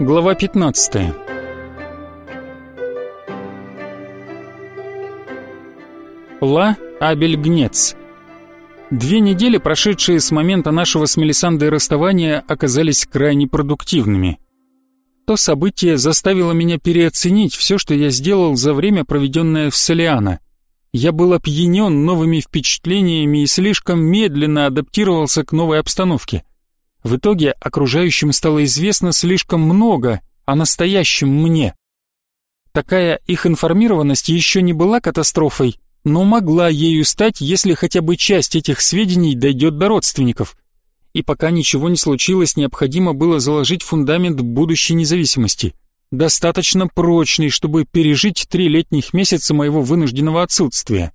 Глава 15 Ла Абельгнец Две недели, прошедшие с момента нашего с Мелисандой расставания, оказались крайне продуктивными. То событие заставило меня переоценить все, что я сделал за время, проведенное в Солиано. Я был опьянен новыми впечатлениями и слишком медленно адаптировался к новой обстановке. В итоге окружающим стало известно слишком много о настоящем мне. Такая их информированность еще не была катастрофой, но могла ею стать, если хотя бы часть этих сведений дойдет до родственников. И пока ничего не случилось, необходимо было заложить фундамент будущей независимости. Достаточно прочный, чтобы пережить три летних месяца моего вынужденного отсутствия,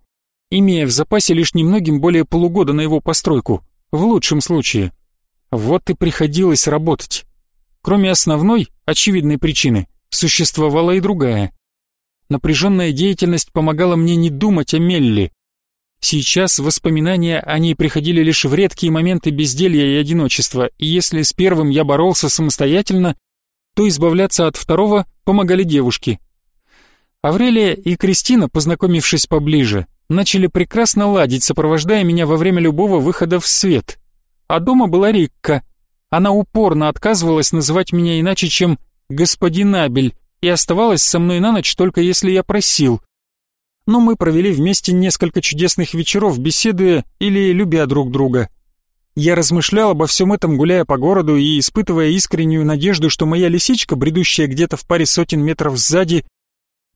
имея в запасе лишь немногим более полугода на его постройку, в лучшем случае. Вот и приходилось работать. Кроме основной, очевидной причины, существовала и другая. Напряженная деятельность помогала мне не думать о Мелли. Сейчас воспоминания о ней приходили лишь в редкие моменты безделья и одиночества, и если с первым я боролся самостоятельно, то избавляться от второго помогали девушки. Аврелия и Кристина, познакомившись поближе, начали прекрасно ладить, сопровождая меня во время любого выхода в свет. А дома была Рикка. Она упорно отказывалась называть меня иначе, чем «господин Абель», и оставалась со мной на ночь только если я просил. Но мы провели вместе несколько чудесных вечеров, беседуя или любя друг друга. Я размышлял обо всем этом, гуляя по городу и испытывая искреннюю надежду, что моя лисичка, бредущая где-то в паре сотен метров сзади,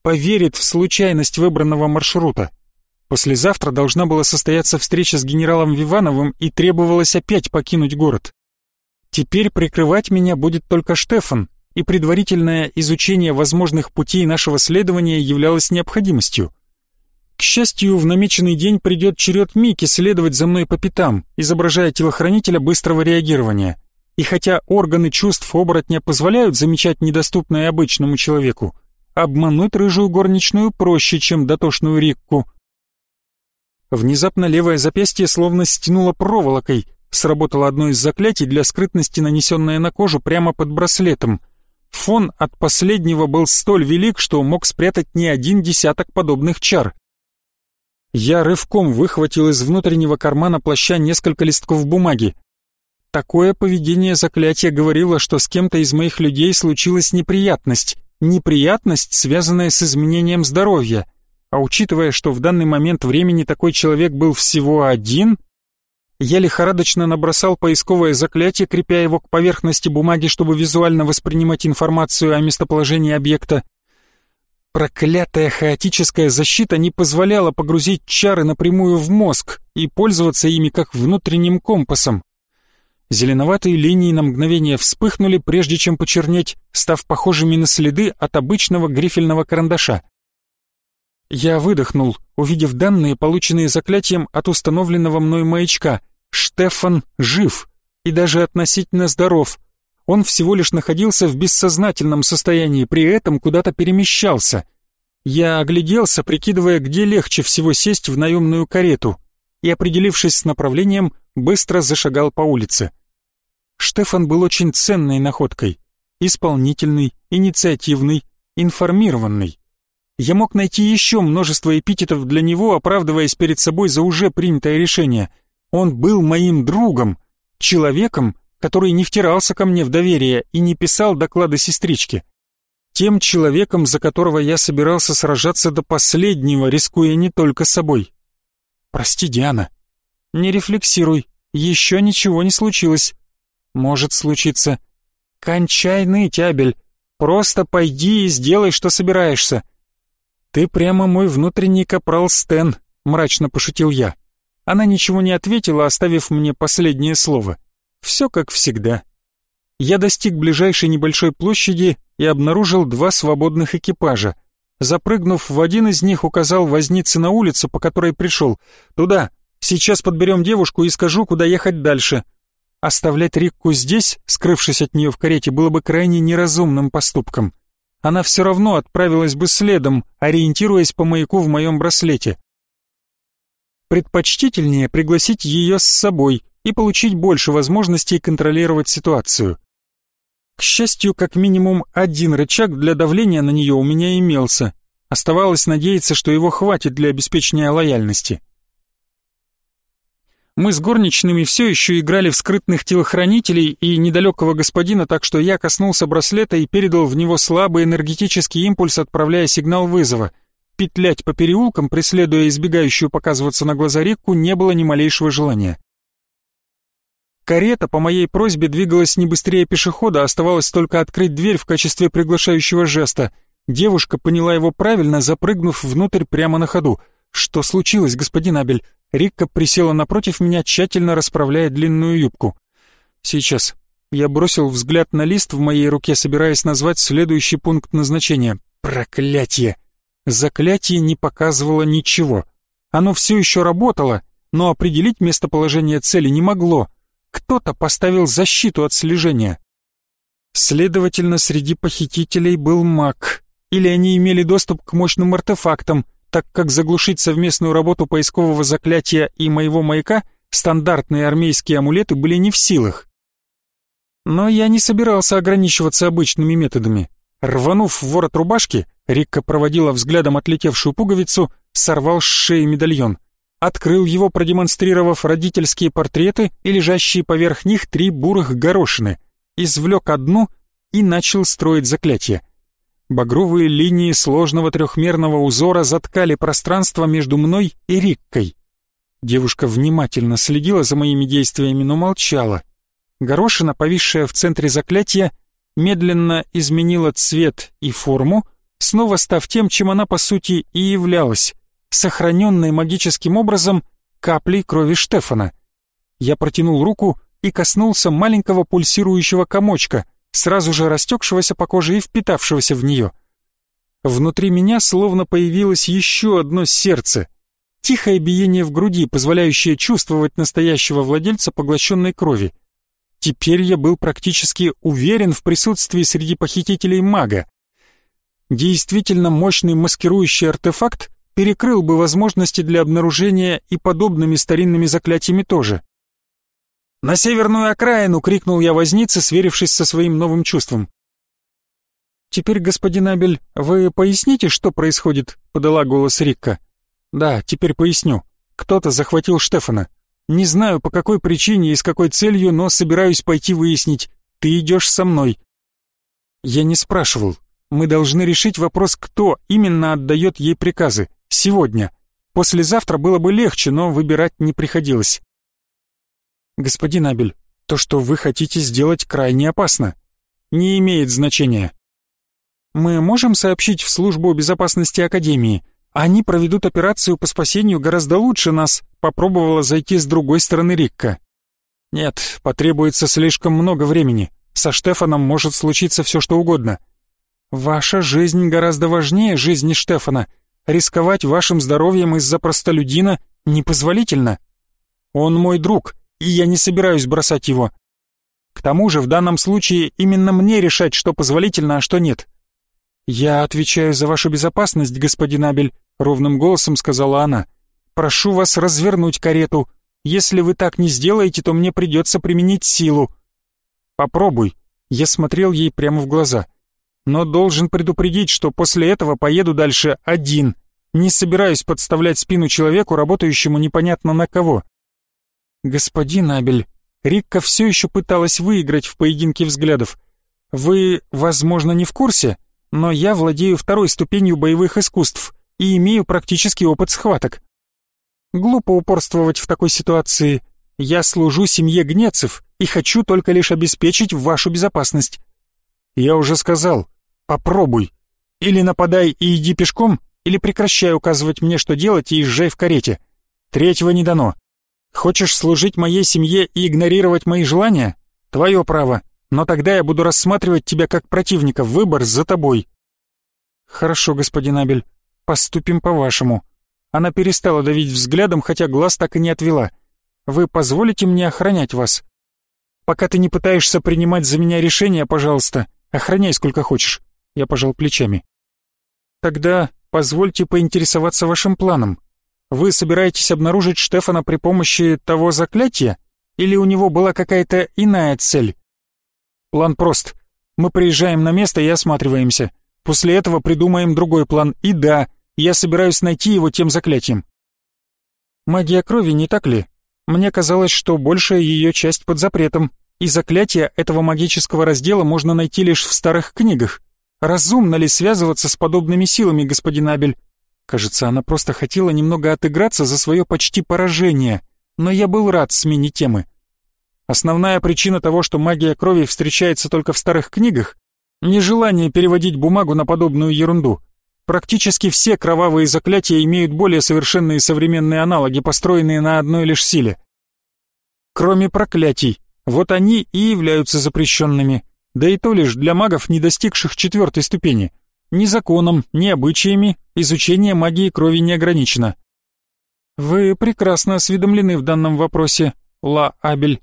поверит в случайность выбранного маршрута. Послезавтра должна была состояться встреча с генералом Вивановым и требовалось опять покинуть город. Теперь прикрывать меня будет только Штефан, и предварительное изучение возможных путей нашего следования являлось необходимостью. К счастью, в намеченный день придет черед Мики следовать за мной по пятам, изображая телохранителя быстрого реагирования. И хотя органы чувств оборотня позволяют замечать недоступное обычному человеку, обмануть рыжую горничную проще, чем дотошную Рикку. Внезапно левое запястье словно стянуло проволокой, сработало одно из заклятий для скрытности, нанесенное на кожу прямо под браслетом — Фон от последнего был столь велик, что мог спрятать не один десяток подобных чар. Я рывком выхватил из внутреннего кармана плаща несколько листков бумаги. Такое поведение заклятия говорило, что с кем-то из моих людей случилась неприятность. Неприятность, связанная с изменением здоровья. А учитывая, что в данный момент времени такой человек был всего один, я лихорадочно набросал поисковое заклятие, крепя его к поверхности бумаги, чтобы визуально воспринимать информацию о местоположении объекта. Проклятая хаотическая защита не позволяла погрузить чары напрямую в мозг и пользоваться ими как внутренним компасом. Зеленоватые линии на мгновение вспыхнули, прежде чем почернеть, став похожими на следы от обычного грифельного карандаша. Я выдохнул, увидев данные, полученные заклятием от установленного мной маячка. Штефан жив и даже относительно здоров. Он всего лишь находился в бессознательном состоянии, при этом куда-то перемещался. Я огляделся, прикидывая, где легче всего сесть в наемную карету, и, определившись с направлением, быстро зашагал по улице. Штефан был очень ценной находкой. Исполнительный, инициативный, информированный. Я мог найти еще множество эпитетов для него, оправдываясь перед собой за уже принятое решение. Он был моим другом, человеком, который не втирался ко мне в доверие и не писал доклады сестричке. Тем человеком, за которого я собирался сражаться до последнего, рискуя не только собой. Прости, Диана. Не рефлексируй, еще ничего не случилось. Может случиться. Кончай ныть, Абель. Просто пойди и сделай, что собираешься. «Ты прямо мой внутренний капрал Стэн», — мрачно пошутил я. Она ничего не ответила, оставив мне последнее слово. Все как всегда. Я достиг ближайшей небольшой площади и обнаружил два свободных экипажа. Запрыгнув в один из них, указал вознице на улицу, по которой пришел. «Туда! Сейчас подберем девушку и скажу, куда ехать дальше». Оставлять Рикку здесь, скрывшись от нее в карете, было бы крайне неразумным поступком она все равно отправилась бы следом, ориентируясь по маяку в моем браслете. Предпочтительнее пригласить ее с собой и получить больше возможностей контролировать ситуацию. К счастью, как минимум один рычаг для давления на нее у меня имелся. Оставалось надеяться, что его хватит для обеспечения лояльности. Мы с горничными все еще играли в скрытных телохранителей и недалекого господина, так что я коснулся браслета и передал в него слабый энергетический импульс, отправляя сигнал вызова. Петлять по переулкам, преследуя избегающую показываться на глаза реку, не было ни малейшего желания. Карета по моей просьбе двигалась не быстрее пешехода, оставалось только открыть дверь в качестве приглашающего жеста. Девушка поняла его правильно, запрыгнув внутрь прямо на ходу. «Что случилось, господин Абель?» Рикка присела напротив меня, тщательно расправляя длинную юбку. «Сейчас». Я бросил взгляд на лист в моей руке, собираясь назвать следующий пункт назначения. «Проклятие!» Заклятие не показывало ничего. Оно все еще работало, но определить местоположение цели не могло. Кто-то поставил защиту от слежения. Следовательно, среди похитителей был маг. Или они имели доступ к мощным артефактам, так как заглушить совместную работу поискового заклятия и моего маяка стандартные армейские амулеты были не в силах. Но я не собирался ограничиваться обычными методами. Рванув в ворот рубашки, Рикка проводила взглядом отлетевшую пуговицу, сорвал с шеи медальон. Открыл его, продемонстрировав родительские портреты и лежащие поверх них три бурых горошины. Извлек одну и начал строить заклятие. Багровые линии сложного трехмерного узора заткали пространство между мной и Риккой. Девушка внимательно следила за моими действиями, но молчала. Горошина, повисшая в центре заклятия, медленно изменила цвет и форму, снова став тем, чем она по сути и являлась, сохраненной магическим образом каплей крови Штефана. Я протянул руку и коснулся маленького пульсирующего комочка — сразу же растекшегося по коже и впитавшегося в нее. Внутри меня словно появилось еще одно сердце, тихое биение в груди, позволяющее чувствовать настоящего владельца поглощенной крови. Теперь я был практически уверен в присутствии среди похитителей мага. Действительно мощный маскирующий артефакт перекрыл бы возможности для обнаружения и подобными старинными заклятиями тоже. «На северную окраину!» — крикнул я вознице, сверившись со своим новым чувством. «Теперь, господин Абель, вы поясните, что происходит?» — подала голос Рикка. «Да, теперь поясню. Кто-то захватил Штефана. Не знаю, по какой причине и с какой целью, но собираюсь пойти выяснить. Ты идешь со мной». Я не спрашивал. Мы должны решить вопрос, кто именно отдает ей приказы. Сегодня. Послезавтра было бы легче, но выбирать не приходилось. «Господин Абель, то, что вы хотите сделать, крайне опасно. Не имеет значения. Мы можем сообщить в службу безопасности Академии. Они проведут операцию по спасению гораздо лучше нас», попробовала зайти с другой стороны Рикка. «Нет, потребуется слишком много времени. Со Штефаном может случиться все, что угодно. Ваша жизнь гораздо важнее жизни Штефана. Рисковать вашим здоровьем из-за простолюдина непозволительно. Он мой друг, и я не собираюсь бросать его. К тому же в данном случае именно мне решать, что позволительно, а что нет. «Я отвечаю за вашу безопасность, господин Абель», — ровным голосом сказала она. «Прошу вас развернуть карету. Если вы так не сделаете, то мне придется применить силу». «Попробуй», — я смотрел ей прямо в глаза. «Но должен предупредить, что после этого поеду дальше один. Не собираюсь подставлять спину человеку, работающему непонятно на кого. «Господин Абель, Рикка все еще пыталась выиграть в поединке взглядов. Вы, возможно, не в курсе, но я владею второй ступенью боевых искусств и имею практический опыт схваток. Глупо упорствовать в такой ситуации. Я служу семье Гнецев и хочу только лишь обеспечить вашу безопасность. Я уже сказал, попробуй. Или нападай и иди пешком, или прекращай указывать мне, что делать, и езжай в карете. Третьего не дано. Хочешь служить моей семье и игнорировать мои желания? Твое право, но тогда я буду рассматривать тебя как противника, выбор за тобой». «Хорошо, господин Абель, поступим по-вашему». Она перестала давить взглядом, хотя глаз так и не отвела. «Вы позволите мне охранять вас?» «Пока ты не пытаешься принимать за меня решения, пожалуйста, охраняй сколько хочешь». Я пожал плечами. «Тогда позвольте поинтересоваться вашим планом. Вы собираетесь обнаружить Штефана при помощи того заклятия? Или у него была какая-то иная цель? План прост. Мы приезжаем на место и осматриваемся. После этого придумаем другой план. И да, я собираюсь найти его тем заклятием. Магия крови, не так ли? Мне казалось, что большая ее часть под запретом, и заклятия этого магического раздела можно найти лишь в старых книгах. Разумно ли связываться с подобными силами, господин Абель? Кажется, она просто хотела немного отыграться за свое почти поражение, но я был рад смене темы. Основная причина того, что магия крови встречается только в старых книгах, нежелание переводить бумагу на подобную ерунду. Практически все кровавые заклятия имеют более совершенные современные аналоги, построенные на одной лишь силе. Кроме проклятий, вот они и являются запрещенными, да и то лишь для магов, не достигших четвертой ступени. Ни законом, ни обычаями изучение магии крови не ограничено. Вы прекрасно осведомлены в данном вопросе, Ла Абель.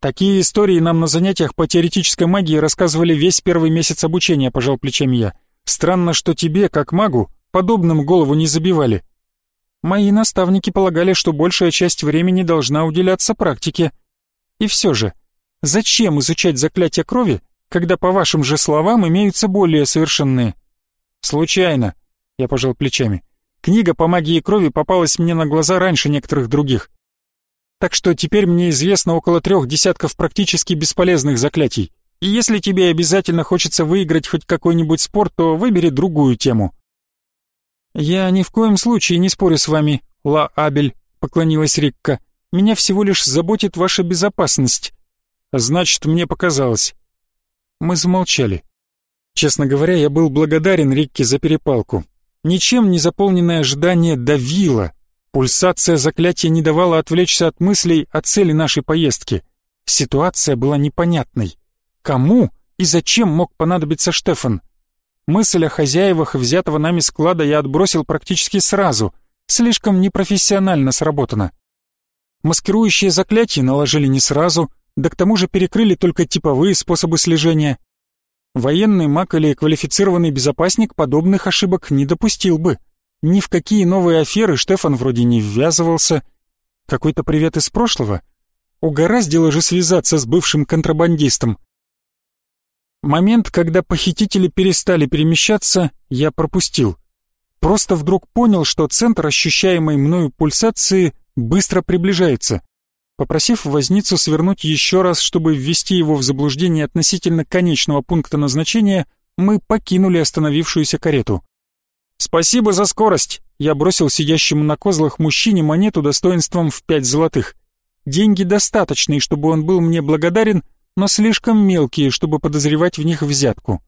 Такие истории нам на занятиях по теоретической магии рассказывали весь первый месяц обучения, пожал плечами я. Странно, что тебе, как магу, подобным голову не забивали. Мои наставники полагали, что большая часть времени должна уделяться практике. И все же, зачем изучать заклятие крови, когда, по вашим же словам, имеются более совершенные? Случайно, я пожал плечами. Книга по магии крови попалась мне на глаза раньше некоторых других. Так что теперь мне известно около трех десятков практически бесполезных заклятий. И если тебе обязательно хочется выиграть хоть какой-нибудь спор, то выбери другую тему. Я ни в коем случае не спорю с вами, Ла Абель, поклонилась Рикка. Меня всего лишь заботит ваша безопасность. Значит, мне показалось. Мы замолчали. Честно говоря, я был благодарен Рикке за перепалку. Ничем не заполненное ожидание давило. Пульсация заклятия не давала отвлечься от мыслей о цели нашей поездки. Ситуация была непонятной. Кому и зачем мог понадобиться Штефан? Мысль о хозяевах взятого нами склада я отбросил практически сразу. Слишком непрофессионально сработано. Маскирующие заклятия наложили не сразу, да к тому же перекрыли только типовые способы слежения. Военный маг или квалифицированный безопасник подобных ошибок не допустил бы. Ни в какие новые аферы Штефан вроде не ввязывался. Какой-то привет из прошлого? Угораздило же связаться с бывшим контрабандистом. Момент, когда похитители перестали перемещаться, я пропустил. Просто вдруг понял, что центр ощущаемой мною пульсации быстро приближается. Попросив возницу свернуть еще раз, чтобы ввести его в заблуждение относительно конечного пункта назначения, мы покинули остановившуюся карету. «Спасибо за скорость!» Я бросил сидящему на козлах мужчине монету достоинством в пять золотых. Деньги достаточные, чтобы он был мне благодарен, но слишком мелкие, чтобы подозревать в них взятку.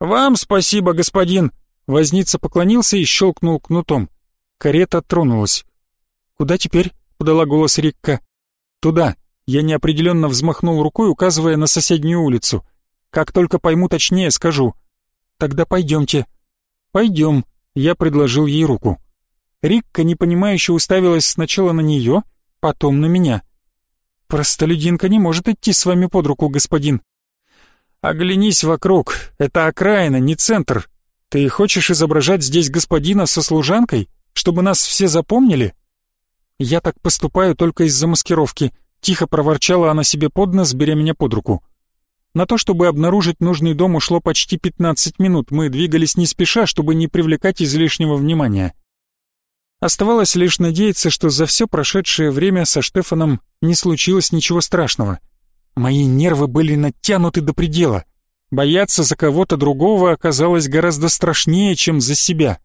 «Вам спасибо, господин!» Возница поклонился и щелкнул кнутом. Карета тронулась. «Куда теперь?» — подала голос Рикка. «Туда». Я неопределенно взмахнул рукой, указывая на соседнюю улицу. «Как только пойму точнее, скажу». «Тогда пойдемте». «Пойдем», — я предложил ей руку. Рикка непонимающе уставилась сначала на нее, потом на меня. «Простолюдинка не может идти с вами под руку, господин». «Оглянись вокруг, это окраина, не центр. Ты хочешь изображать здесь господина со служанкой, чтобы нас все запомнили?» «Я так поступаю только из-за маскировки», — тихо проворчала она себе под нос, беря меня под руку. На то, чтобы обнаружить нужный дом, ушло почти 15 минут. Мы двигались не спеша, чтобы не привлекать излишнего внимания. Оставалось лишь надеяться, что за все прошедшее время со Штефаном не случилось ничего страшного. Мои нервы были натянуты до предела. Бояться за кого-то другого оказалось гораздо страшнее, чем за себя.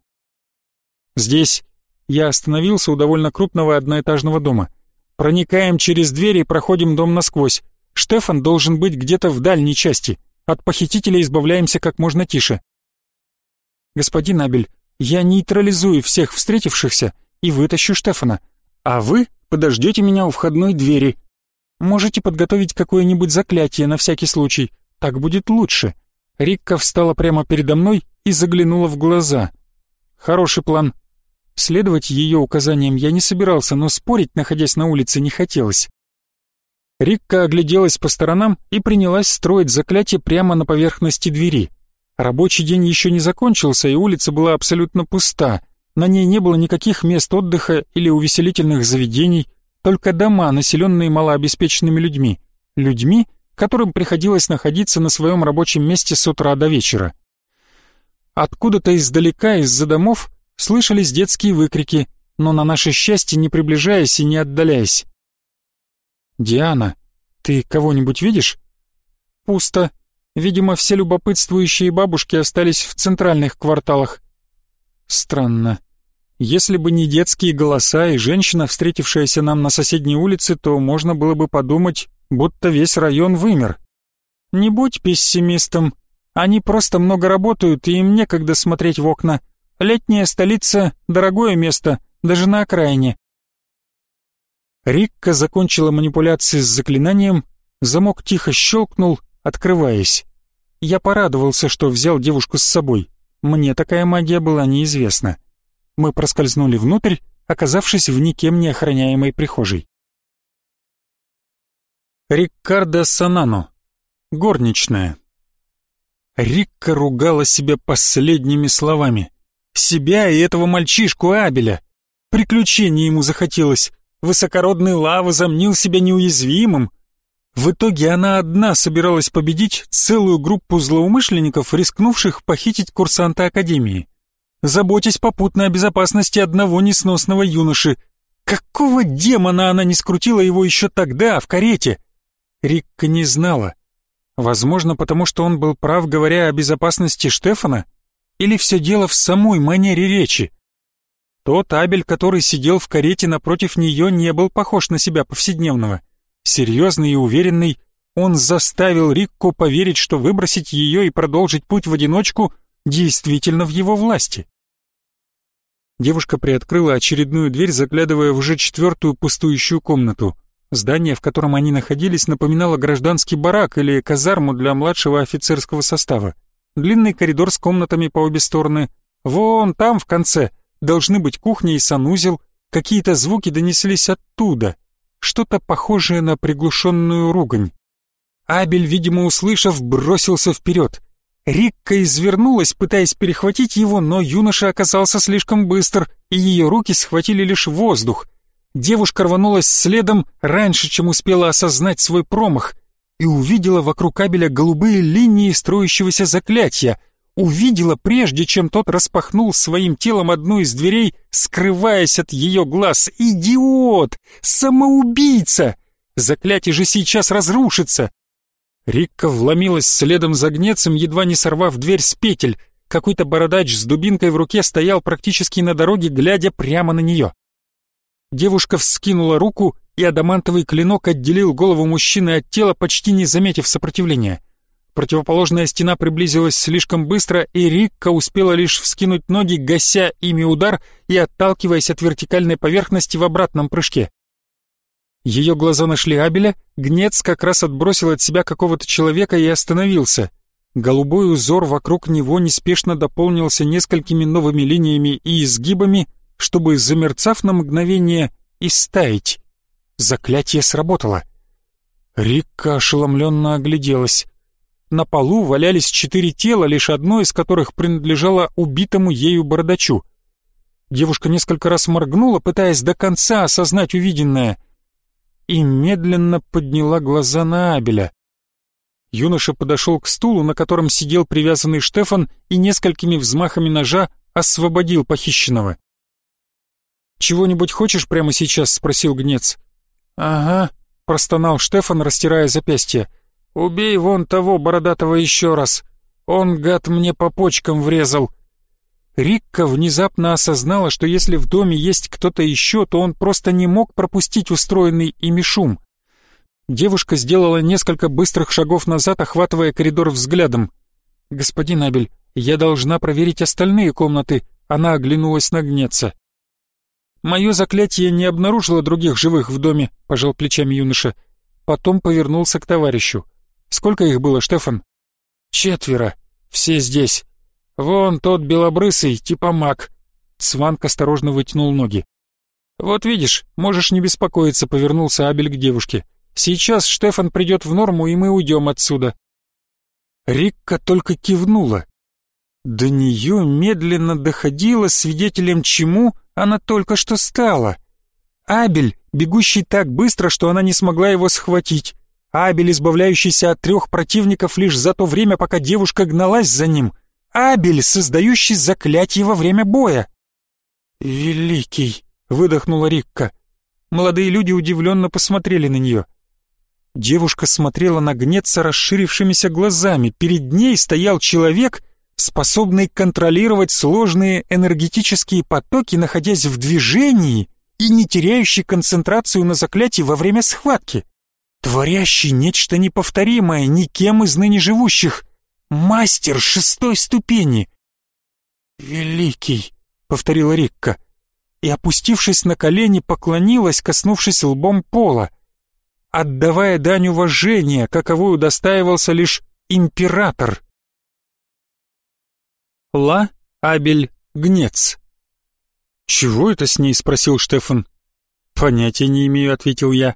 Здесь я остановился у довольно крупного одноэтажного дома. Проникаем через двери и проходим дом насквозь. Штефан должен быть где-то в дальней части. От похитителя избавляемся как можно тише. Господин Абель, я нейтрализую всех встретившихся и вытащу Штефана, а вы подождете меня у входной двери. Можете подготовить какое-нибудь заклятие на всякий случай, так будет лучше». Рикка встала прямо передо мной и заглянула в глаза. «Хороший план». Следовать ее указаниям я не собирался, но спорить, находясь на улице, не хотелось. Рикка огляделась по сторонам и принялась строить заклятие прямо на поверхности двери. Рабочий день еще не закончился, и улица была абсолютно пуста. На ней не было никаких мест отдыха или увеселительных заведений, только дома, населенные малообеспеченными людьми. Людьми, которым приходилось находиться на своем рабочем месте с утра до вечера. Откуда-то издалека, из-за домов, слышались детские выкрики, но на наше счастье не приближаясь и не отдаляясь. «Диана, ты кого-нибудь видишь?» «Пусто. Видимо, все любопытствующие бабушки остались в центральных кварталах». «Странно. Если бы не детские голоса и женщина, встретившаяся нам на соседней улице, то можно было бы подумать, будто весь район вымер. Не будь пессимистом. Они просто много работают, и им некогда смотреть в окна. Летняя столица — дорогое место, даже на окраине. Рикка закончила манипуляции с заклинанием, замок тихо щелкнул, открываясь. Я порадовался, что взял девушку с собой. Мне такая магия была неизвестна. Мы проскользнули внутрь, оказавшись в никем не охраняемой прихожей. Риккардо Санано. Горничная. Рикка ругала себя последними словами. Себя и этого мальчишку Абеля. Приключений ему захотелось. Высокородный Лава замнил себя неуязвимым. В итоге она одна собиралась победить целую группу злоумышленников, рискнувших похитить курсанта Академии. Заботясь попутно о безопасности одного несносного юноши. Какого демона она не скрутила его еще тогда, в карете? Рикка не знала. Возможно, потому что он был прав, говоря о безопасности Штефана? Или все дело в самой манере речи? Тот Абель, который сидел в карете напротив нее, не был похож на себя повседневного. Серьезный и уверенный, он заставил Рикку поверить, что выбросить ее и продолжить путь в одиночку действительно в его власти. Девушка приоткрыла очередную дверь, заглядывая в уже четвертую пустующую комнату. Здание, в котором они находились, напоминало гражданский барак или казарму для младшего офицерского состава. Длинный коридор с комнатами по обе стороны. Вон там, в конце, должны быть кухня и санузел. Какие-то звуки донеслись оттуда. Что-то похожее на приглушенную ругань. Абель, видимо, услышав, бросился вперед. Рикка извернулась, пытаясь перехватить его, но юноша оказался слишком быстр, и ее руки схватили лишь воздух. Девушка рванулась следом раньше, чем успела осознать свой промах, и увидела вокруг кабеля голубые линии строящегося заклятия. Увидела, прежде чем тот распахнул своим телом одну из дверей, скрываясь от ее глаз. «Идиот! Самоубийца! Заклятие же сейчас разрушится!» Рикка вломилась следом за гнецем, едва не сорвав дверь с петель. Какой-то бородач с дубинкой в руке стоял практически на дороге, глядя прямо на нее. Девушка вскинула руку, и адамантовый клинок отделил голову мужчины от тела, почти не заметив сопротивления. Противоположная стена приблизилась слишком быстро, и Рикка успела лишь вскинуть ноги, гася ими удар и отталкиваясь от вертикальной поверхности в обратном прыжке. Ее глаза нашли Абеля, гнец как раз отбросил от себя какого-то человека и остановился. Голубой узор вокруг него неспешно дополнился несколькими новыми линиями и изгибами, чтобы, замерцав на мгновение, истаять. Заклятие сработало. Рикка ошеломленно огляделась. На полу валялись четыре тела, лишь одно из которых принадлежало убитому ею бородачу. Девушка несколько раз моргнула, пытаясь до конца осознать увиденное, и медленно подняла глаза на Абеля. Юноша подошел к стулу, на котором сидел привязанный Штефан, и несколькими взмахами ножа освободил похищенного. «Чего-нибудь хочешь прямо сейчас?» — спросил Гнец. «Ага», — простонал Штефан, растирая запястье. «Убей вон того бородатого еще раз. Он, гад, мне по почкам врезал». Рикка внезапно осознала, что если в доме есть кто-то еще, то он просто не мог пропустить устроенный ими шум. Девушка сделала несколько быстрых шагов назад, охватывая коридор взглядом. «Господин Абель, я должна проверить остальные комнаты», — она оглянулась на Гнеца. «Мое заклятие не обнаружило других живых в доме», — пожал плечами юноша. Потом повернулся к товарищу. «Сколько их было, Штефан?» «Четверо. Все здесь. Вон тот белобрысый, типа маг». Цванк осторожно вытянул ноги. «Вот видишь, можешь не беспокоиться», — повернулся Абель к девушке. «Сейчас Штефан придет в норму, и мы уйдем отсюда». Рикка только кивнула. До нее медленно доходило, свидетелем чему она только что стала. Абель, бегущий так быстро, что она не смогла его схватить. Абель, избавляющийся от трех противников лишь за то время, пока девушка гналась за ним. Абель, создающий заклятие во время боя. «Великий!» — выдохнула Рикка. Молодые люди удивленно посмотрели на нее. Девушка смотрела на гнеца расширившимися глазами. Перед ней стоял человек, способный контролировать сложные энергетические потоки, находясь в движении и не теряющий концентрацию на заклятии во время схватки. Творящий нечто неповторимое никем из ныне живущих. Мастер шестой ступени. «Великий», — повторила Рикка, и, опустившись на колени, поклонилась, коснувшись лбом пола отдавая дань уважения, каковую достаивался лишь император. Ла Абель Гнец. «Чего это с ней?» — спросил Штефан. «Понятия не имею», — ответил я.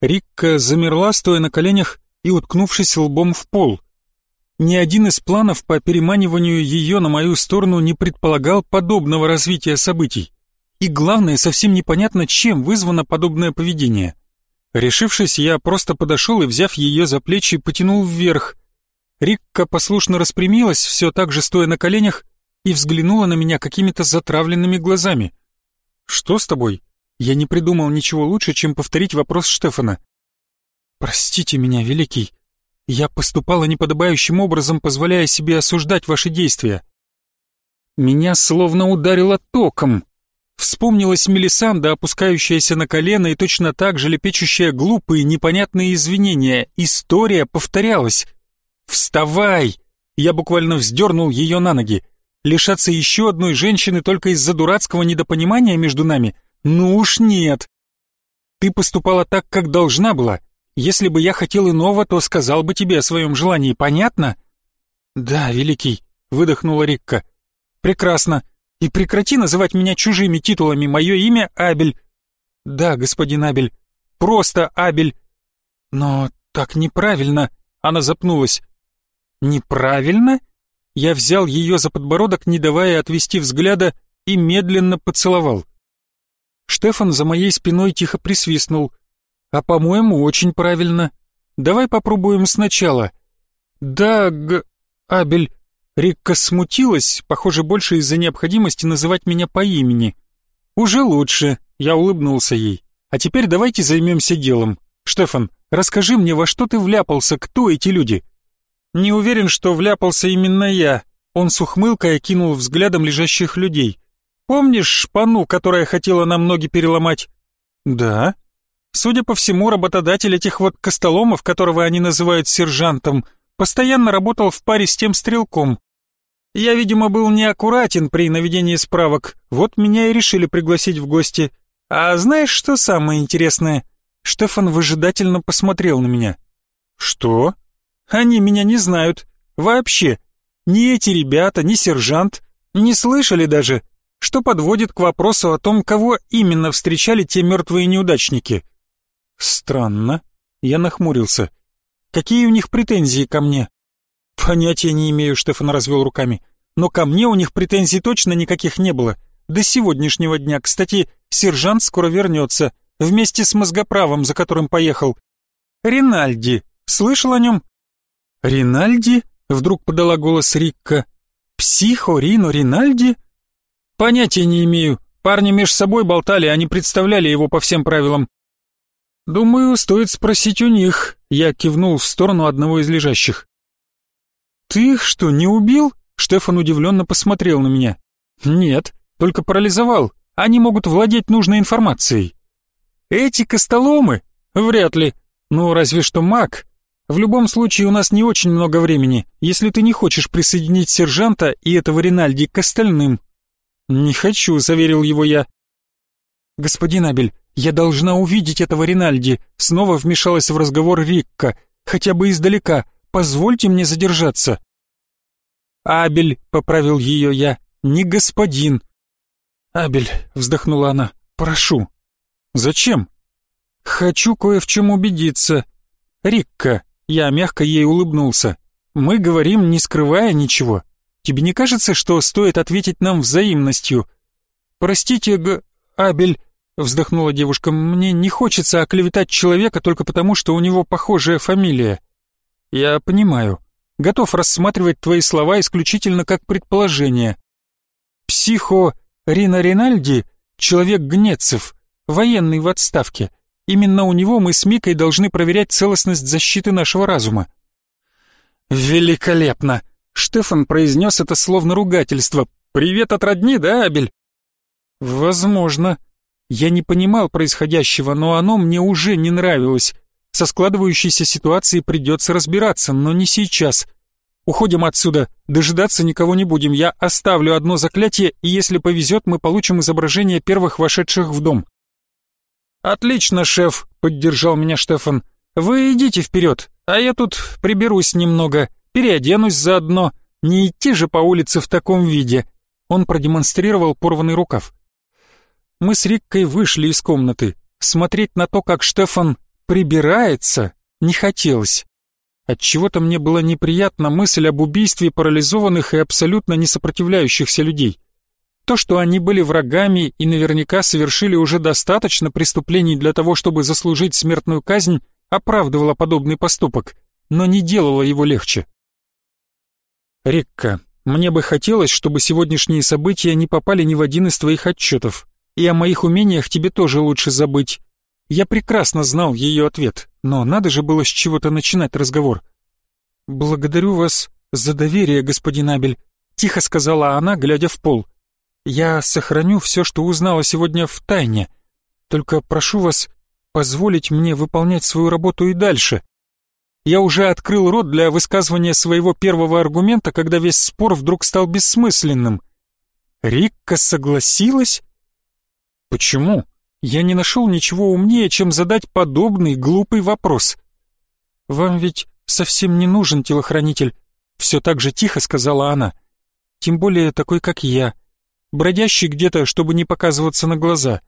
Рикка замерла, стоя на коленях и уткнувшись лбом в пол. Ни один из планов по переманиванию ее на мою сторону не предполагал подобного развития событий. И главное, совсем непонятно, чем вызвано подобное поведение. Решившись, я просто подошел и, взяв ее за плечи, потянул вверх. Рикка послушно распрямилась, все так же стоя на коленях, и взглянула на меня какими-то затравленными глазами. «Что с тобой?» Я не придумал ничего лучше, чем повторить вопрос Штефана. «Простите меня, Великий. Я поступала неподобающим образом, позволяя себе осуждать ваши действия. Меня словно ударило током. Вспомнилась Мелисанда, опускающаяся на колено и точно так же лепечущая глупые, непонятные извинения. История повторялась. «Вставай!» Я буквально вздернул ее на ноги. Лишаться еще одной женщины только из-за дурацкого недопонимания между нами? Ну уж нет. Ты поступала так, как должна была. Если бы я хотел иного, то сказал бы тебе о своем желании, понятно? Да, великий, выдохнула Рикка. Прекрасно. И прекрати называть меня чужими титулами. Мое имя Абель. Да, господин Абель. Просто Абель. Но так неправильно. Она запнулась. Неправильно? Я взял ее за подбородок, не давая отвести взгляда, и медленно поцеловал. Штефан за моей спиной тихо присвистнул. А по-моему, очень правильно. Давай попробуем сначала. Да, Г... Абель, Рикка смутилась, похоже, больше из-за необходимости называть меня по имени. «Уже лучше», — я улыбнулся ей. «А теперь давайте займемся делом. Штефан, расскажи мне, во что ты вляпался, кто эти люди?» «Не уверен, что вляпался именно я», — он с ухмылкой окинул взглядом лежащих людей. «Помнишь шпану, которая хотела нам ноги переломать?» «Да». Судя по всему, работодатель этих вот костоломов, которого они называют сержантом, постоянно работал в паре с тем стрелком. Я, видимо, был неаккуратен при наведении справок, вот меня и решили пригласить в гости. А знаешь, что самое интересное? Штефан выжидательно посмотрел на меня. Что? Они меня не знают. Вообще. Ни эти ребята, ни сержант не слышали даже, что подводит к вопросу о том, кого именно встречали те мертвые неудачники. Странно. Я нахмурился. Какие у них претензии ко мне? Понятия не имею, Штефан развел руками. Но ко мне у них претензий точно никаких не было. До сегодняшнего дня. Кстати, сержант скоро вернется. Вместе с мозгоправом, за которым поехал. Ринальди. Слышал о нем? Ринальди? Вдруг подала голос Рикка. Психо Рино Ринальди? Понятия не имею. Парни меж собой болтали, они представляли его по всем правилам. Думаю, стоит спросить у них. Я кивнул в сторону одного из лежащих. «Ты их что, не убил?» Штефан удивленно посмотрел на меня. «Нет, только парализовал. Они могут владеть нужной информацией». «Эти костоломы? Вряд ли. Ну, разве что маг. В любом случае, у нас не очень много времени, если ты не хочешь присоединить сержанта и этого Ринальди к остальным». «Не хочу», — заверил его я. «Господин Абель, я должна увидеть этого Ринальди», — снова вмешалась в разговор Рикка, «хотя бы издалека, Позвольте мне задержаться». «Абель», — поправил ее я, — «не господин». «Абель», — вздохнула она, — «прошу». «Зачем?» «Хочу кое в чем убедиться». «Рикка», — я мягко ей улыбнулся, — «мы говорим, не скрывая ничего. Тебе не кажется, что стоит ответить нам взаимностью?» «Простите, Г... Абель, вздохнула девушка, мне не хочется оклеветать человека только потому, что у него похожая фамилия. Я понимаю. Готов рассматривать твои слова исключительно как предположение. Психо Рина Ринальди — человек Гнецев, военный в отставке. Именно у него мы с Микой должны проверять целостность защиты нашего разума. Великолепно! Штефан произнес это словно ругательство. «Привет от родни, да, Абель?» «Возможно. Я не понимал происходящего, но оно мне уже не нравилось. Со складывающейся ситуацией придется разбираться, но не сейчас. Уходим отсюда, дожидаться никого не будем. Я оставлю одно заклятие, и если повезет, мы получим изображение первых вошедших в дом». «Отлично, шеф», — поддержал меня Штефан. «Вы идите вперед, а я тут приберусь немного, переоденусь заодно. Не идти же по улице в таком виде». Он продемонстрировал порванный рукав. Мы с Риккой вышли из комнаты. Смотреть на то, как Штефан прибирается, не хотелось. Отчего-то мне была неприятна мысль об убийстве парализованных и абсолютно не сопротивляющихся людей. То, что они были врагами и наверняка совершили уже достаточно преступлений для того, чтобы заслужить смертную казнь, оправдывало подобный поступок, но не делало его легче. «Рикка, мне бы хотелось, чтобы сегодняшние события не попали ни в один из твоих отчетов, и о моих умениях тебе тоже лучше забыть. Я прекрасно знал ее ответ, но надо же было с чего-то начинать разговор. «Благодарю вас за доверие, господин Абель», — тихо сказала она, глядя в пол. «Я сохраню все, что узнала сегодня в тайне. Только прошу вас позволить мне выполнять свою работу и дальше». Я уже открыл рот для высказывания своего первого аргумента, когда весь спор вдруг стал бессмысленным. Рикка согласилась? Почему? я не нашел ничего умнее, чем задать подобный глупый вопрос. «Вам ведь совсем не нужен телохранитель», — все так же тихо сказала она. «Тем более такой, как я, бродящий где-то, чтобы не показываться на глаза.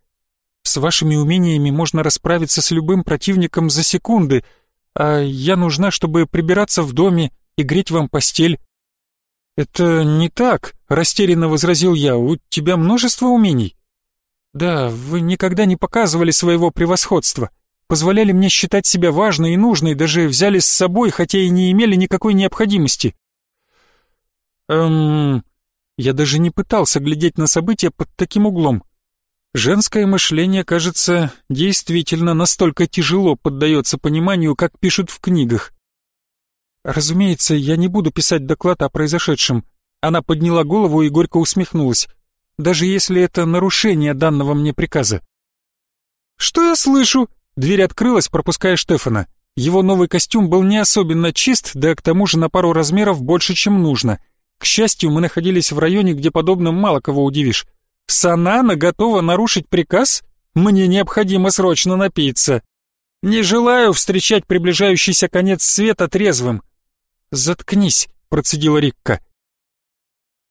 С вашими умениями можно расправиться с любым противником за секунды, а я нужна, чтобы прибираться в доме и греть вам постель». «Это не так», — растерянно возразил я, — «у тебя множество умений». Да, вы никогда не показывали своего превосходства, позволяли мне считать себя важной и нужной, даже взяли с собой, хотя и не имели никакой необходимости. Эм, я даже не пытался глядеть на события под таким углом. Женское мышление, кажется, действительно настолько тяжело поддается пониманию, как пишут в книгах. Разумеется, я не буду писать доклад о произошедшем. Она подняла голову и горько усмехнулась даже если это нарушение данного мне приказа. «Что я слышу?» Дверь открылась, пропуская Штефана. Его новый костюм был не особенно чист, да к тому же на пару размеров больше, чем нужно. К счастью, мы находились в районе, где подобным мало кого удивишь. Санана готова нарушить приказ? Мне необходимо срочно напиться. Не желаю встречать приближающийся конец света трезвым. Заткнись, процедила Рикка.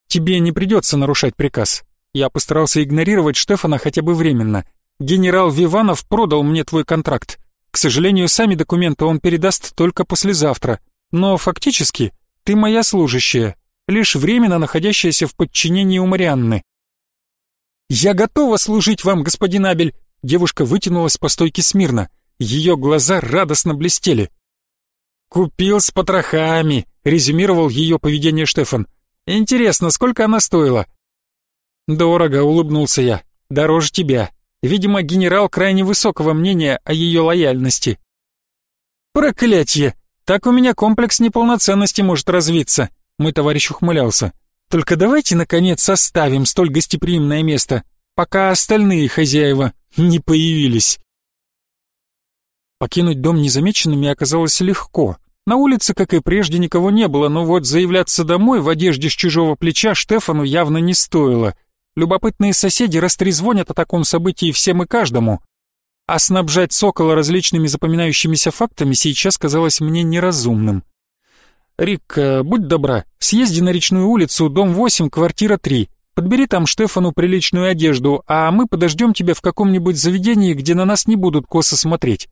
Тебе не придется нарушать приказ. Я постарался игнорировать Штефана хотя бы временно. Генерал Виванов продал мне твой контракт. К сожалению, сами документы он передаст только послезавтра. Но фактически ты моя служащая, лишь временно находящаяся в подчинении у Марианны. «Я готова служить вам, господин Абель!» Девушка вытянулась по стойке смирно. Ее глаза радостно блестели. «Купил с потрохами», — резюмировал ее поведение Штефан. «Интересно, сколько она стоила?» «Дорого», — улыбнулся я. «Дороже тебя. Видимо, генерал крайне высокого мнения о ее лояльности». «Проклятье! Так у меня комплекс неполноценности может развиться», — мой товарищ ухмылялся. «Только давайте, наконец, составим столь гостеприимное место, пока остальные хозяева не появились». Покинуть дом незамеченными оказалось легко. На улице, как и прежде, никого не было, но вот заявляться домой в одежде с чужого плеча Штефану явно не стоило — Любопытные соседи растрезвонят о таком событии всем и каждому. А снабжать Сокола различными запоминающимися фактами сейчас казалось мне неразумным. «Рик, будь добра, съезди на речную улицу, дом 8, квартира 3. Подбери там Штефану приличную одежду, а мы подождем тебя в каком-нибудь заведении, где на нас не будут косо смотреть».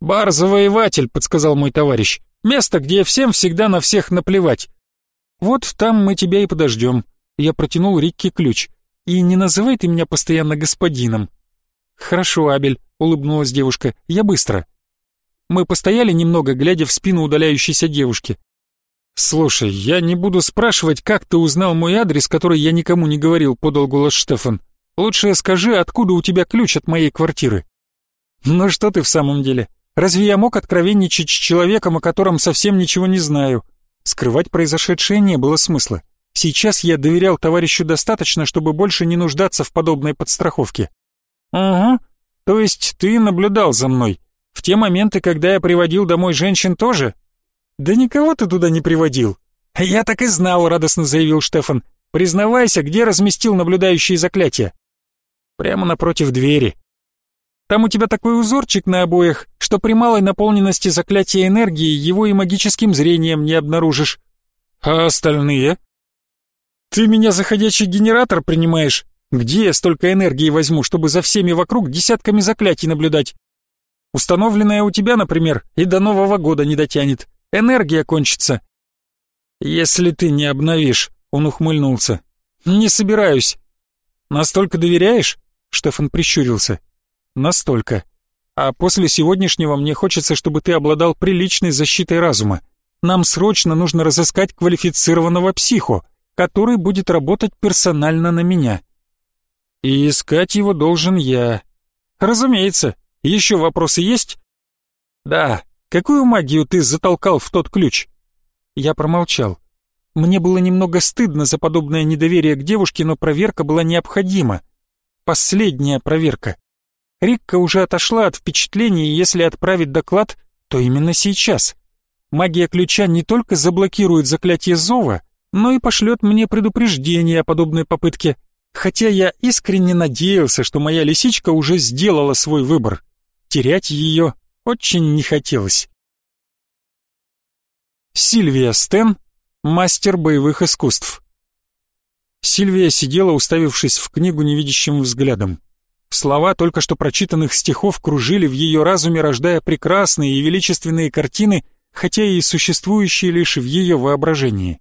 «Бар-завоеватель», — подсказал мой товарищ. «Место, где всем всегда на всех наплевать». «Вот там мы тебя и подождем. Я протянул Рикки ключ. «И не называй ты меня постоянно господином». «Хорошо, Абель», — улыбнулась девушка, — «я быстро». Мы постояли немного, глядя в спину удаляющейся девушки. «Слушай, я не буду спрашивать, как ты узнал мой адрес, который я никому не говорил», — подал голос Штефан. «Лучше скажи, откуда у тебя ключ от моей квартиры?» «Ну что ты в самом деле? Разве я мог откровенничать с человеком, о котором совсем ничего не знаю?» Скрывать произошедшее не было смысла. Сейчас я доверял товарищу достаточно, чтобы больше не нуждаться в подобной подстраховке. «Угу. То есть ты наблюдал за мной? Те моменты, когда я приводил домой женщин тоже?» «Да никого ты туда не приводил». «Я так и знал», — радостно заявил Штефан. «Признавайся, где разместил наблюдающие заклятия?» «Прямо напротив двери». «Там у тебя такой узорчик на обоях, что при малой наполненности заклятия энергии его и магическим зрением не обнаружишь». «А остальные?» «Ты меня за ходячий генератор принимаешь? Где я столько энергии возьму, чтобы за всеми вокруг десятками заклятий наблюдать? Установленная у тебя, например, и до Нового года не дотянет. Энергия кончится. Если ты не обновишь, он ухмыльнулся. Не собираюсь. Настолько доверяешь? Штефан прищурился. Настолько. А после сегодняшнего мне хочется, чтобы ты обладал приличной защитой разума. Нам срочно нужно разыскать квалифицированного психо, который будет работать персонально на меня. И искать его должен я. Разумеется. Еще вопросы есть? Да. Какую магию ты затолкал в тот ключ? Я промолчал. Мне было немного стыдно за подобное недоверие к девушке, но проверка была необходима. Последняя проверка. Рикка уже отошла от впечатлений, и если отправить доклад, то именно сейчас. Магия ключа не только заблокирует заклятие зова, но и пошлет мне предупреждение о подобной попытке хотя я искренне надеялся, что моя лисичка уже сделала свой выбор. Терять ее очень не хотелось. Сильвия Стен, мастер боевых искусств. Сильвия сидела, уставившись в книгу невидящим взглядом. Слова только что прочитанных стихов кружили в ее разуме, рождая прекрасные и величественные картины, хотя и существующие лишь в ее воображении.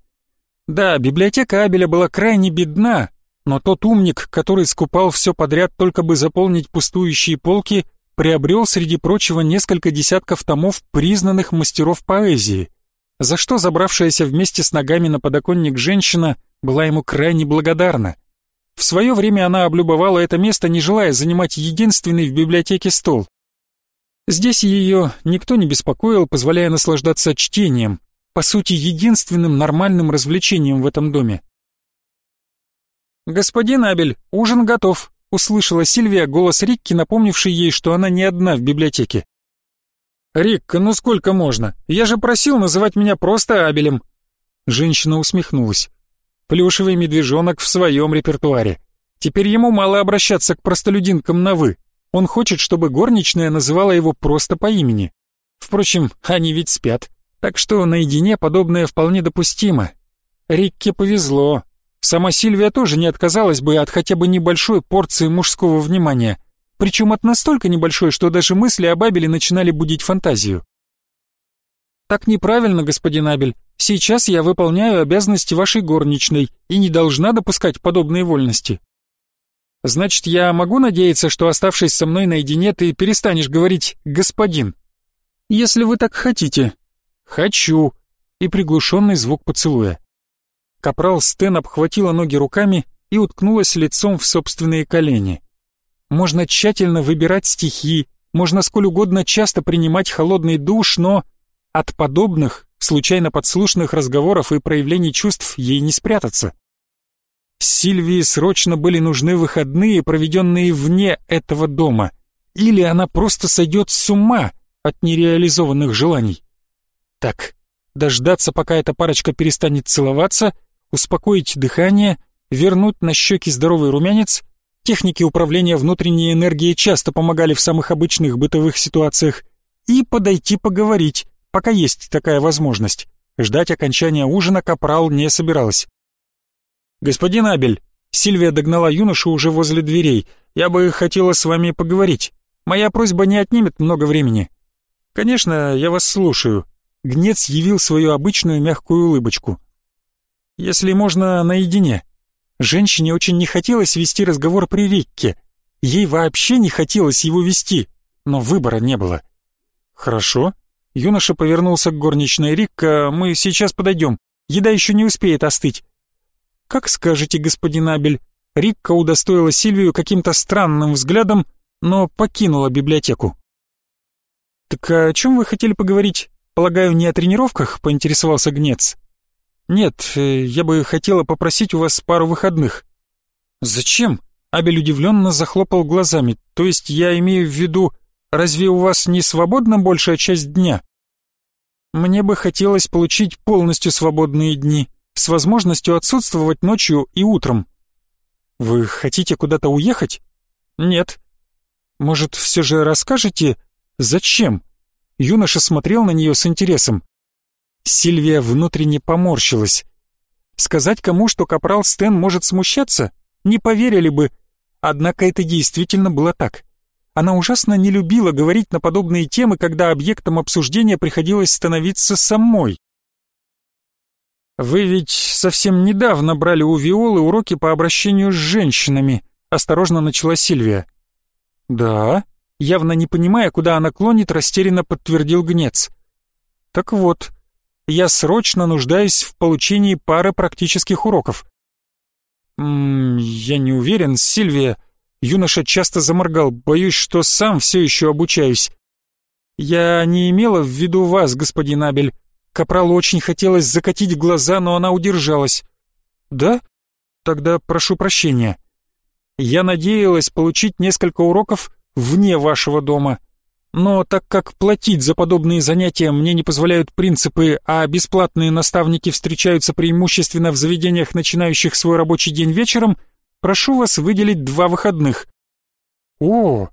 Да, библиотека Абеля была крайне бедна, но тот умник, который скупал все подряд только бы заполнить пустующие полки, приобрел среди прочего несколько десятков томов признанных мастеров поэзии, за что забравшаяся вместе с ногами на подоконник женщина была ему крайне благодарна. В свое время она облюбовала это место, не желая занимать единственный в библиотеке стол. Здесь ее никто не беспокоил, позволяя наслаждаться чтением, по сути единственным нормальным развлечением в этом доме. «Господин Абель, ужин готов», — услышала Сильвия голос Рикки, напомнивший ей, что она не одна в библиотеке. «Рикка, ну сколько можно? Я же просил называть меня просто Абелем». Женщина усмехнулась. Плюшевый медвежонок в своем репертуаре. Теперь ему мало обращаться к простолюдинкам на «вы». Он хочет, чтобы горничная называла его просто по имени. Впрочем, они ведь спят, так что наедине подобное вполне допустимо. Рикке повезло, Сама Сильвия тоже не отказалась бы от хотя бы небольшой порции мужского внимания, причем от настолько небольшой, что даже мысли об Абеле начинали будить фантазию. «Так неправильно, господин Абель. Сейчас я выполняю обязанности вашей горничной и не должна допускать подобные вольности». «Значит, я могу надеяться, что, оставшись со мной наедине, ты перестанешь говорить «господин»?» «Если вы так хотите». «Хочу». И приглушенный звук поцелуя. Капрал Стен обхватила ноги руками и уткнулась лицом в собственные колени. Можно тщательно выбирать стихи, можно сколь угодно часто принимать холодный душ, но от подобных, случайно подслушанных разговоров и проявлений чувств ей не спрятаться. Сильвии срочно были нужны выходные, проведенные вне этого дома, или она просто сойдет с ума от нереализованных желаний. Так, дождаться, пока эта парочка перестанет целоваться, успокоить дыхание, вернуть на щеки здоровый румянец. Техники управления внутренней энергией часто помогали в самых обычных бытовых ситуациях. И подойти поговорить, пока есть такая возможность. Ждать окончания ужина Капрал не собиралась. «Господин Абель», Сильвия догнала юношу уже возле дверей. «Я бы хотела с вами поговорить. Моя просьба не отнимет много времени». «Конечно, я вас слушаю». Гнец явил свою обычную мягкую улыбочку если можно, наедине. Женщине очень не хотелось вести разговор при Рикке. Ей вообще не хотелось его вести, но выбора не было. «Хорошо». Юноша повернулся к горничной Рикка. «Мы сейчас подойдем. Еда еще не успеет остыть». «Как скажете, господин Абель». Рикка удостоила Сильвию каким-то странным взглядом, но покинула библиотеку. «Так о чем вы хотели поговорить? Полагаю, не о тренировках?» — поинтересовался Гнец. «Нет, э, я бы хотела попросить у вас пару выходных». «Зачем?» — Абель удивленно захлопал глазами. «То есть я имею в виду, разве у вас не свободна большая часть дня?» «Мне бы хотелось получить полностью свободные дни, с возможностью отсутствовать ночью и утром». «Вы хотите куда-то уехать?» «Нет». «Может, все же расскажете, зачем?» Юноша смотрел на нее с интересом. Сильвия внутренне поморщилась. Сказать кому, что капрал Стэн может смущаться, не поверили бы. Однако это действительно было так. Она ужасно не любила говорить на подобные темы, когда объектом обсуждения приходилось становиться самой. «Вы ведь совсем недавно брали у Виолы уроки по обращению с женщинами», — осторожно начала Сильвия. «Да», явно не понимая, куда она клонит, растерянно подтвердил Гнец. «Так вот, я срочно нуждаюсь в получении пары практических уроков». «Ммм, я не уверен, Сильвия». Юноша часто заморгал, боюсь, что сам все еще обучаюсь. «Я не имела в виду вас, господин Абель. Капралу очень хотелось закатить глаза, но она удержалась». «Да? Тогда прошу прощения. Я надеялась получить несколько уроков вне вашего дома. Но так как платить за подобные занятия мне не позволяют принципы, а бесплатные наставники встречаются преимущественно в заведениях, начинающих свой рабочий день вечером, прошу вас выделить два выходных. О,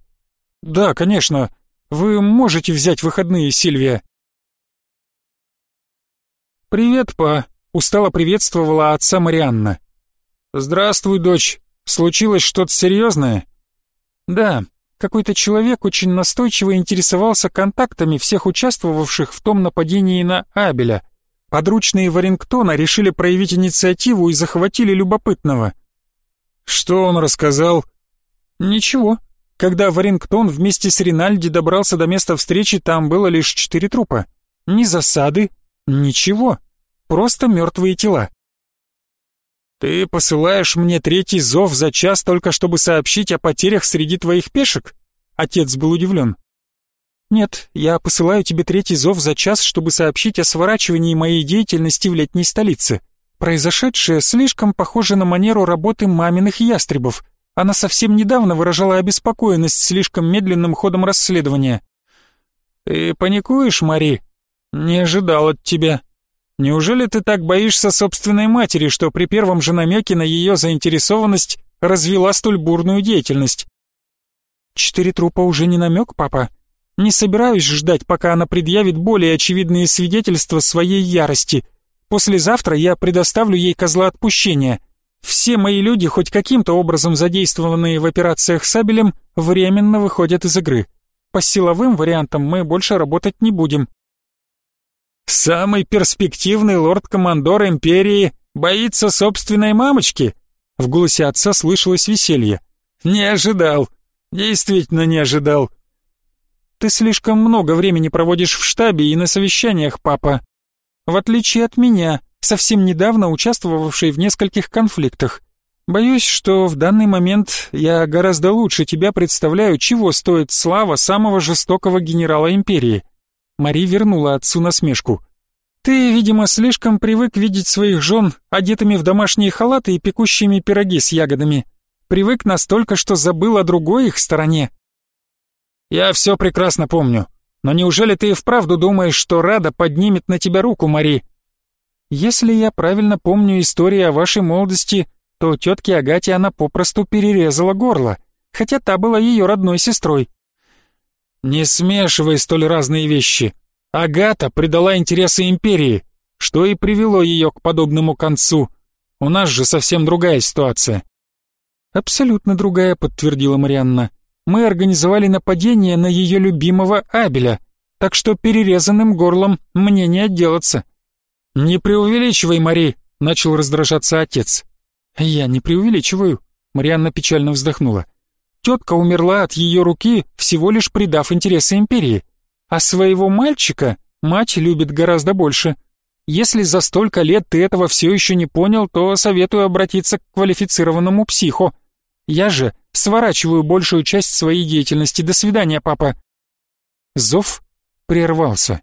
да, конечно. Вы можете взять выходные, Сильвия. Привет, па, устало приветствовала отца Марианна. Здравствуй, дочь. Случилось что-то серьезное? Да, какой-то человек очень настойчиво интересовался контактами всех участвовавших в том нападении на Абеля. Подручные Варингтона решили проявить инициативу и захватили любопытного. Что он рассказал? Ничего. Когда Варингтон вместе с Ринальди добрался до места встречи, там было лишь четыре трупа. Ни засады, ничего. Просто мертвые тела. «Ты посылаешь мне третий зов за час только чтобы сообщить о потерях среди твоих пешек?» Отец был удивлен. «Нет, я посылаю тебе третий зов за час, чтобы сообщить о сворачивании моей деятельности в летней столице. Произошедшее слишком похоже на манеру работы маминых ястребов. Она совсем недавно выражала обеспокоенность слишком медленным ходом расследования». «Ты паникуешь, Мари? Не ожидал от тебя», Неужели ты так боишься собственной матери, что при первом же намеке на ее заинтересованность развела столь бурную деятельность? Четыре трупа уже не намек, папа. Не собираюсь ждать, пока она предъявит более очевидные свидетельства своей ярости. Послезавтра я предоставлю ей козла отпущения. Все мои люди, хоть каким-то образом задействованные в операциях Сабелем, временно выходят из игры. По силовым вариантам мы больше работать не будем. Самый перспективный лорд-командор Империи боится собственной мамочки?» В голосе отца слышалось веселье. «Не ожидал. Действительно не ожидал. Ты слишком много времени проводишь в штабе и на совещаниях, папа. В отличие от меня, совсем недавно участвовавший в нескольких конфликтах. Боюсь, что в данный момент я гораздо лучше тебя представляю, чего стоит слава самого жестокого генерала Империи. Мари вернула отцу насмешку. «Ты, видимо, слишком привык видеть своих жен одетыми в домашние халаты и пекущими пироги с ягодами. Привык настолько, что забыл о другой их стороне». «Я все прекрасно помню. Но неужели ты и вправду думаешь, что Рада поднимет на тебя руку, Мари?» «Если я правильно помню историю о вашей молодости, то тетке Агате она попросту перерезала горло, хотя та была ее родной сестрой. «Не смешивай столь разные вещи. Агата предала интересы империи, что и привело ее к подобному концу. У нас же совсем другая ситуация». «Абсолютно другая», — подтвердила Марианна. «Мы организовали нападение на ее любимого Абеля, так что перерезанным горлом мне не отделаться». «Не преувеличивай, Мари», — начал раздражаться отец. «Я не преувеличиваю», — Марианна печально вздохнула. Тетка умерла от ее руки, всего лишь придав интересы империи. А своего мальчика мать любит гораздо больше. Если за столько лет ты этого все еще не понял, то советую обратиться к квалифицированному психу. Я же сворачиваю большую часть своей деятельности. До свидания, папа. Зов прервался.